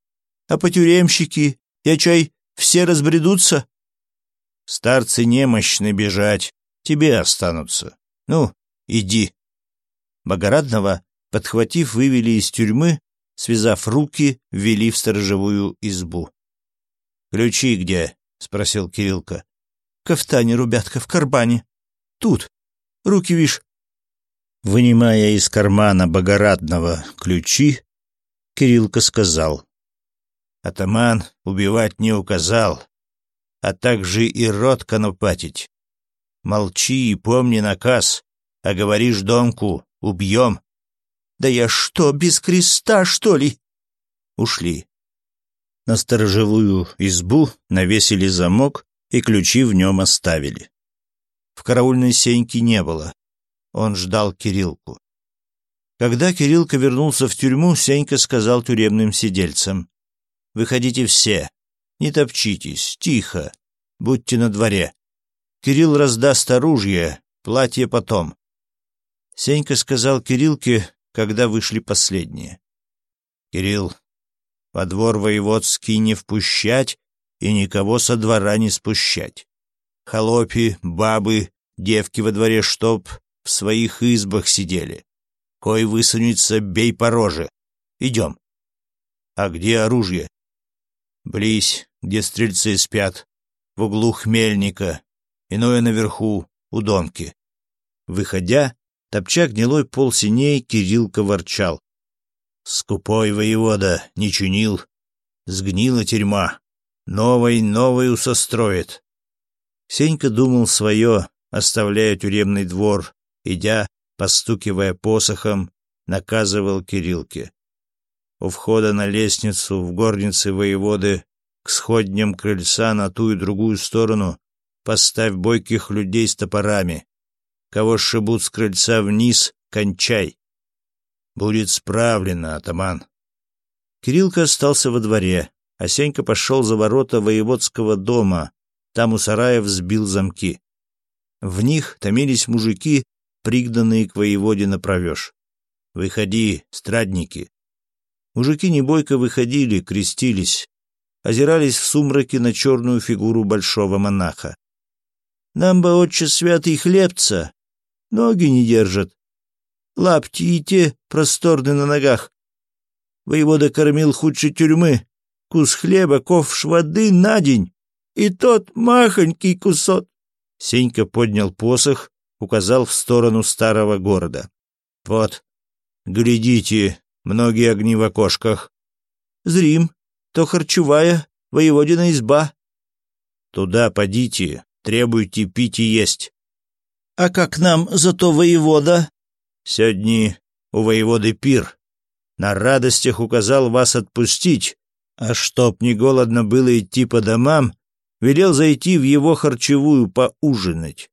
А по тюремщики я чай, все разбредутся?» Старцы немощны бежать, тебе останутся. Ну, иди». Богородного, подхватив, вывели из тюрьмы, связав руки, ввели в сторожевую избу. «Ключи где?» — спросил Кириллка. — Кафтане, рубятка, в кармане. Тут. Руки, вишь. Вынимая из кармана Богородного ключи, Кириллка сказал. — Атаман убивать не указал а также и рот конопатить. Молчи и помни наказ, а говоришь домку убьем. Да я что, без креста, что ли? Ушли. На сторожевую избу навесили замок и ключи в нем оставили. В караульной сеньке не было. Он ждал Кириллку. Когда Кириллка вернулся в тюрьму, Сенька сказал тюремным сидельцам. «Выходите все. Не топчитесь, тихо. Будьте на дворе. Кирилл раздаст оружие, платье потом. Сенька сказал Кириллке, когда вышли последние. Кирилл, во двор воеводский не впущать и никого со двора не спущать. Холопи, бабы, девки во дворе чтоб в своих избах сидели. Кой высунется, бей по роже. Идем. А где оружие? Близь, где стрельцы спят, в углу хмельника, иное наверху, у домки. Выходя, топча гнилой пол синей, Кирилка ворчал. «Скупой воевода, не чинил. Сгнила тюрьма. Новой, новой усостроит». Сенька думал свое, оставляя тюремный двор, идя, постукивая посохом, наказывал Кирилке. У входа на лестницу в горнице воеводы к сходням крыльца на ту и другую сторону поставь бойких людей с топорами. Кого шибут с крыльца вниз, кончай. Будет справлено, атаман. Кириллка остался во дворе, а Сенька пошел за ворота воеводского дома. Там у сараев сбил замки. В них томились мужики, пригнанные к воеводе на провеж. «Выходи, страдники!» Мужики небойко выходили, крестились озирались в сумраке на черную фигуру большого монаха. «Нам бы, отче, святый хлебца! Ноги не держат! Лапти и те просторны на ногах! Воевода кормил худшей тюрьмы, кус хлеба, ковш воды на день, и тот махонький кусок!» Сенька поднял посох, указал в сторону старого города. «Вот, глядите, многие огни в окошках». «Зрим», то харчевая, воеводина изба». «Туда подите, требуйте пить и есть». «А как нам зато воевода?» «Сёдни у воеводы пир. На радостях указал вас отпустить, а чтоб не голодно было идти по домам, велел зайти в его харчевую поужинать.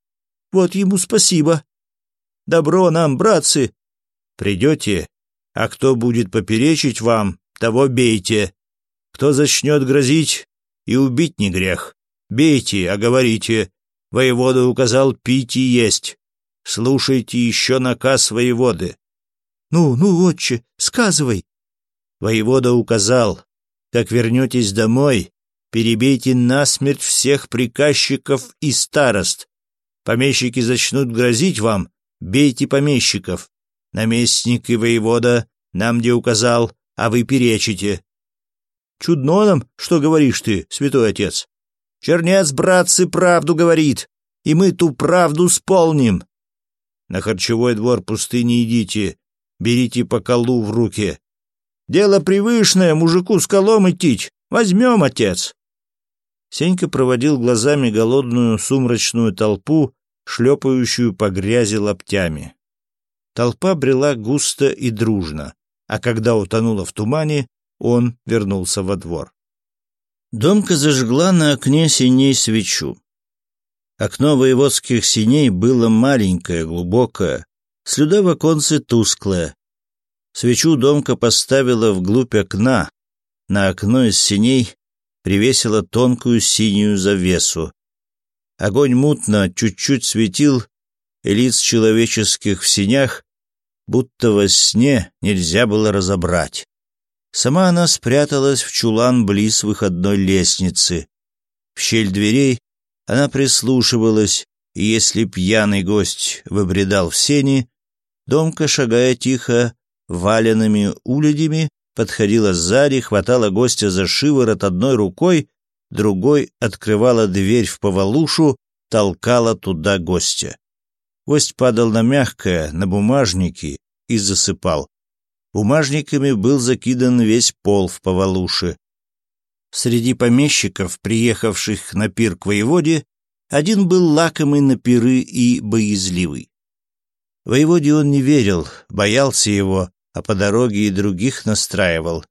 Вот ему спасибо. Добро нам, братцы. Придете, а кто будет поперечить вам, того бейте. Кто зачнет грозить, и убить не грех. Бейте, а говорите. Воевода указал пить и есть. Слушайте еще наказ воеводы. Ну, ну, отче, сказывай. Воевода указал, как вернетесь домой, перебейте насмерть всех приказчиков и старост. Помещики зачнут грозить вам, бейте помещиков. Наместник и воевода нам где указал, а вы перечите. Чудно нам, что говоришь ты, святой отец. Чернец, братцы, правду говорит, и мы ту правду сполним. На харчевой двор пустыни идите, берите по колу в руки. Дело привычное, мужику с колом идти, возьмем, отец. Сенька проводил глазами голодную сумрачную толпу, шлепающую по грязи лаптями. Толпа брела густо и дружно, а когда утонула в тумане, он вернулся во двор. Домка зажгла на окне синей свечу. Окно воеводских синей было маленькое, глубокое, слюда в оконце тусклая. Свечу Домка поставила вглубь окна, на окно из синей привесила тонкую синюю завесу. Огонь мутно чуть-чуть светил, и лиц человеческих в синях, будто во сне нельзя было разобрать. Сама она спряталась в чулан близ выходной лестницы. В щель дверей она прислушивалась, и если пьяный гость выбредал в сени, Домка, шагая тихо, валенными улядями, подходила сзади, хватала гостя за шиворот одной рукой, другой открывала дверь в повалушу, толкала туда гостя. Гость падал на мягкое, на бумажники и засыпал. Бумажниками был закидан весь пол в Повалуше. Среди помещиков, приехавших на пир к воеводе, один был лакомый на пиры и боязливый. Воеводе он не верил, боялся его, а по дороге и других настраивал.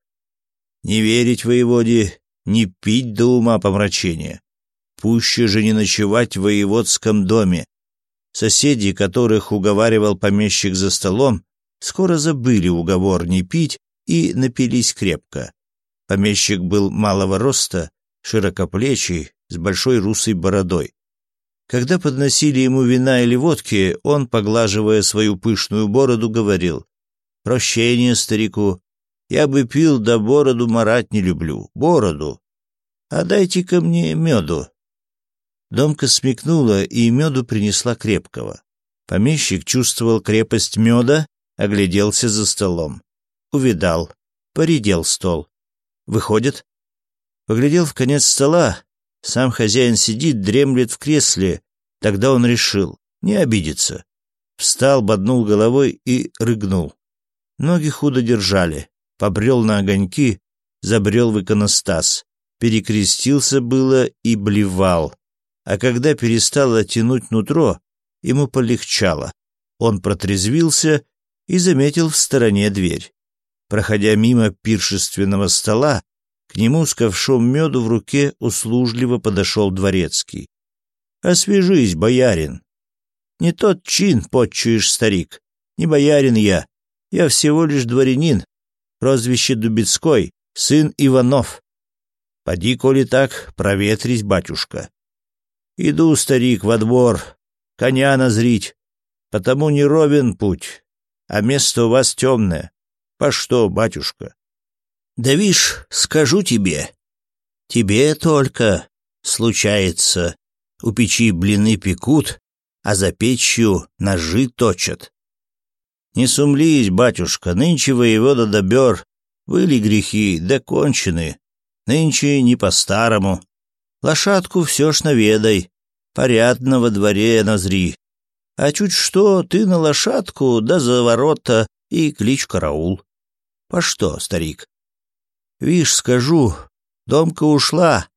Не верить воеводе, не пить до ума помрачения. Пуще же не ночевать в воеводском доме. Соседи, которых уговаривал помещик за столом, скоро забыли уговор не пить и напились крепко. Помещик был малого роста, широкоплечий, с большой русой бородой. Когда подносили ему вина или водки, он, поглаживая свою пышную бороду, говорил «Прощение старику, я бы пил, да бороду марать не люблю, бороду. А дайте-ка мне меду». Домка смекнула, и меду принесла крепкого. Помещик чувствовал крепость меда Огляделся за столом. Увидал. Поредел стол. Выходит. Поглядел в конец стола. Сам хозяин сидит, дремлет в кресле. Тогда он решил. Не обидится. Встал, боднул головой и рыгнул. Ноги худо держали. Побрел на огоньки, забрел в иконостас. Перекрестился было и блевал. А когда перестало тянуть нутро, ему полегчало. Он протрезвился и заметил в стороне дверь. Проходя мимо пиршественного стола, к нему с ковшом меду в руке услужливо подошел дворецкий. «Освежись, боярин!» «Не тот чин, подчуешь, старик. Не боярин я. Я всего лишь дворянин. Прозвище Дубецкой, сын Иванов. Поди, коли так, проветрись, батюшка». «Иду, старик, во двор. Коня назрить. Потому не ровен путь а место у вас темное. По что, батюшка?» «Да вишь, скажу тебе. Тебе только случается. У печи блины пекут, а за печью ножи точат». «Не сумлись, батюшка, нынче воевода добер. выли грехи, да кончены. Нынче не по-старому. Лошадку все ж наведай, порядно во дворе назри. А чуть что, ты на лошадку, да за ворота, и клич караул. По что, старик? Вишь, скажу, домка ушла.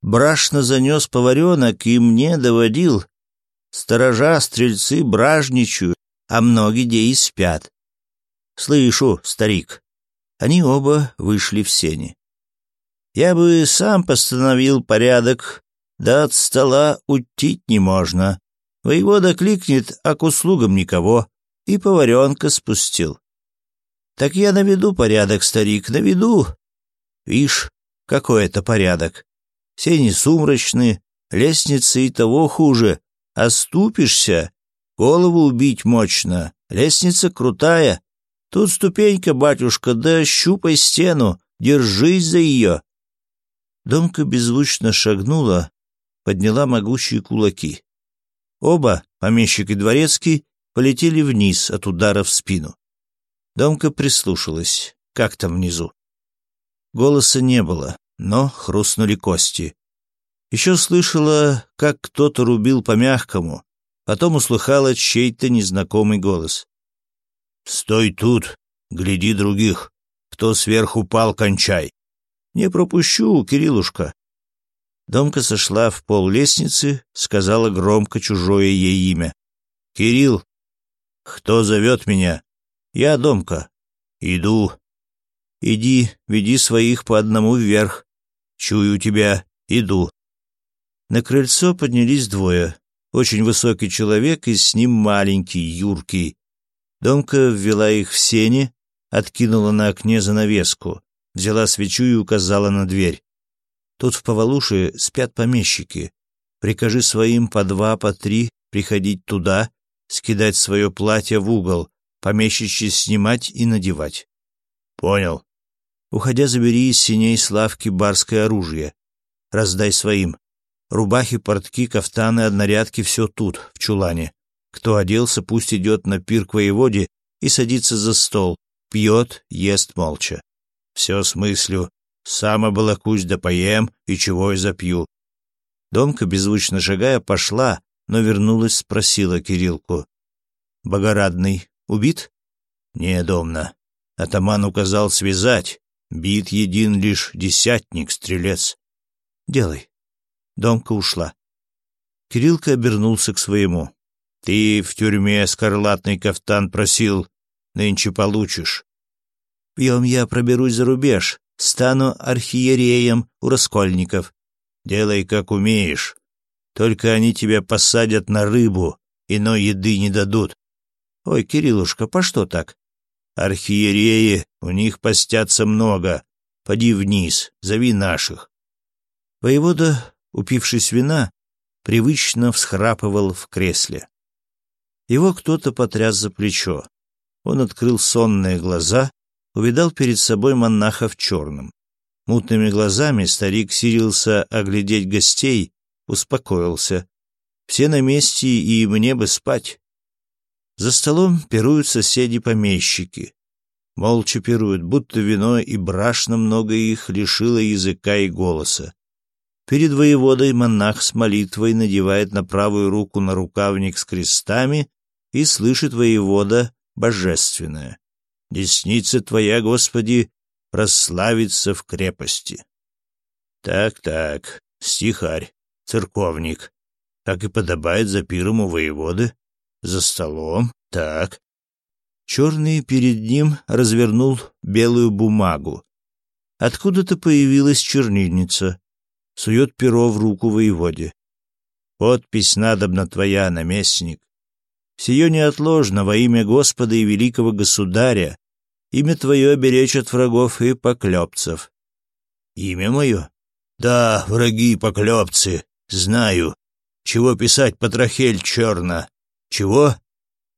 Брашно занес поваренок и мне доводил. Сторожа, стрельцы бражничают, а многие де и спят. Слышу, старик. Они оба вышли в сени. Я бы сам постановил порядок, да от стола утить не можно. Воевода кликнет, а к услугам никого, и поваренка спустил. Так я наведу порядок, старик, наведу. Вишь, какой это порядок. Сени сумрачны, лестницы и того хуже. Оступишься, голову убить мощно, лестница крутая. Тут ступенька, батюшка, да щупай стену, держись за ее. Домка беззвучно шагнула, подняла могучие кулаки. Оба, помещик и дворецкий, полетели вниз от удара в спину. Домка прислушалась, как там внизу. Голоса не было, но хрустнули кости. Еще слышала, как кто-то рубил по-мягкому, потом услыхала чей-то незнакомый голос. «Стой тут, гляди других, кто сверху пал, кончай». «Не пропущу, Кириллушка», Домка сошла в пол лестницы, сказала громко чужое ей имя. «Кирилл! Кто зовет меня? Я Домка. Иду. Иди, веди своих по одному вверх. Чую тебя. Иду». На крыльцо поднялись двое. Очень высокий человек и с ним маленький, юркий. Домка ввела их в сени, откинула на окне занавеску, взяла свечу и указала на дверь. Тут в Повалуше спят помещики. Прикажи своим по два, по три приходить туда, скидать свое платье в угол, помещичьи снимать и надевать. Понял. Уходя, забери из синей славки барское оружие. Раздай своим. Рубахи, портки, кафтаны, однорядки — все тут, в чулане. Кто оделся, пусть идет на пир к воеводе и садится за стол, пьет, ест молча. Все с мыслью, Сама была балакусь да поем, и чего и запью. Домка, беззвучно шагая, пошла, но вернулась, спросила Кирилку: «Богорадный убит?» «Не, Домна. Атаман указал связать. Бит един лишь десятник-стрелец. Делай». Домка ушла. Кириллка обернулся к своему. «Ты в тюрьме скарлатный кафтан просил. Нынче получишь». «Пьем я проберусь за рубеж стану архиереем у раскольников. Делай, как умеешь. Только они тебя посадят на рыбу, иной еды не дадут. Ой, Кириллушка, по что так? Архиереи, у них постятся много. Поди вниз, зови наших. Воевода, упившись вина, привычно всхрапывал в кресле. Его кто-то потряс за плечо. Он открыл сонные глаза увидал перед собой монаха в черном. Мутными глазами старик сирился оглядеть гостей, успокоился. «Все на месте, и мне бы спать». За столом пируют соседи-помещики. Молча пируют, будто вино и брашно много их лишило языка и голоса. Перед воеводой монах с молитвой надевает на правую руку на рукавник с крестами и слышит воевода божественное. Десница Твоя, Господи, прославится в крепости. Так-так, стихарь, церковник, как и подобает за пиром у воеводы, за столом, так. Черный перед ним развернул белую бумагу. Откуда-то появилась чернильница. Сует перо в руку воеводе. «Подпись надобна твоя, наместник. Сие неотложно во имя Господа и великого государя, Имя твое беречь от врагов и поклепцев». «Имя мое?» «Да, враги и поклепцы, знаю. Чего писать, потрохель черно? Чего?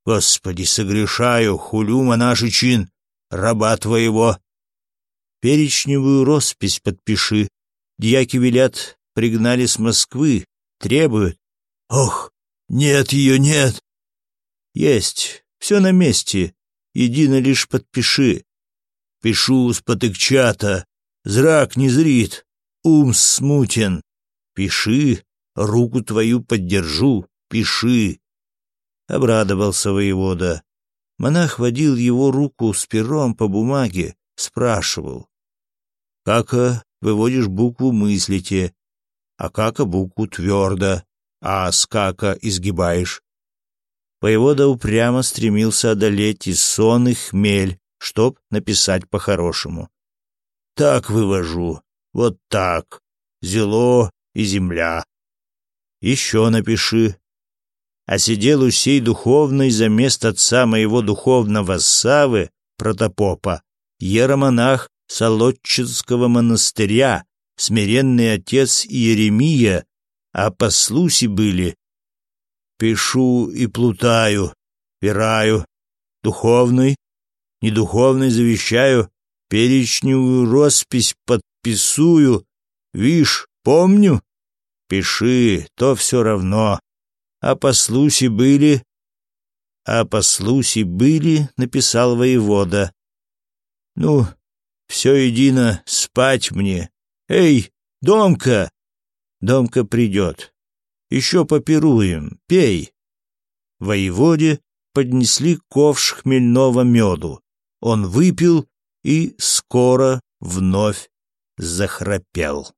Господи, согрешаю, хулю монаши чин, раба твоего». «Перечневую роспись подпиши. Дьяки велят, пригнали с Москвы, требуют». «Ох, нет ее, нет!» «Есть, все на месте. Едино лишь подпиши, Пишу с потыкчата, зрак не зрит, ум смутен. Пиши, руку твою поддержу, пиши. Обрадовался воевода. Монах водил его руку с пером по бумаге, спрашивал. «Кака выводишь букву мыслите, а кака букву твердо, а скака изгибаешь. Воевода упрямо стремился одолеть и сон, и хмель, чтоб написать по-хорошему. «Так вывожу, вот так, зело и земля. Еще напиши». А сидел у сей духовной за место отца моего духовного Савы, протопопа, еромонах Солодчинского монастыря, смиренный отец Иеремия, а послуси были пишу и плутаю, пираю, духовный, недуховный завещаю, перечневую роспись подписую, вишь, помню, пиши, то все равно. А послуси были, а послуси были, написал воевода. Ну, все едино, спать мне. Эй, Домка! Домка придет. Еще попируем, пей!» Воеводе поднесли ковш хмельного меду. Он выпил и скоро вновь захрапел.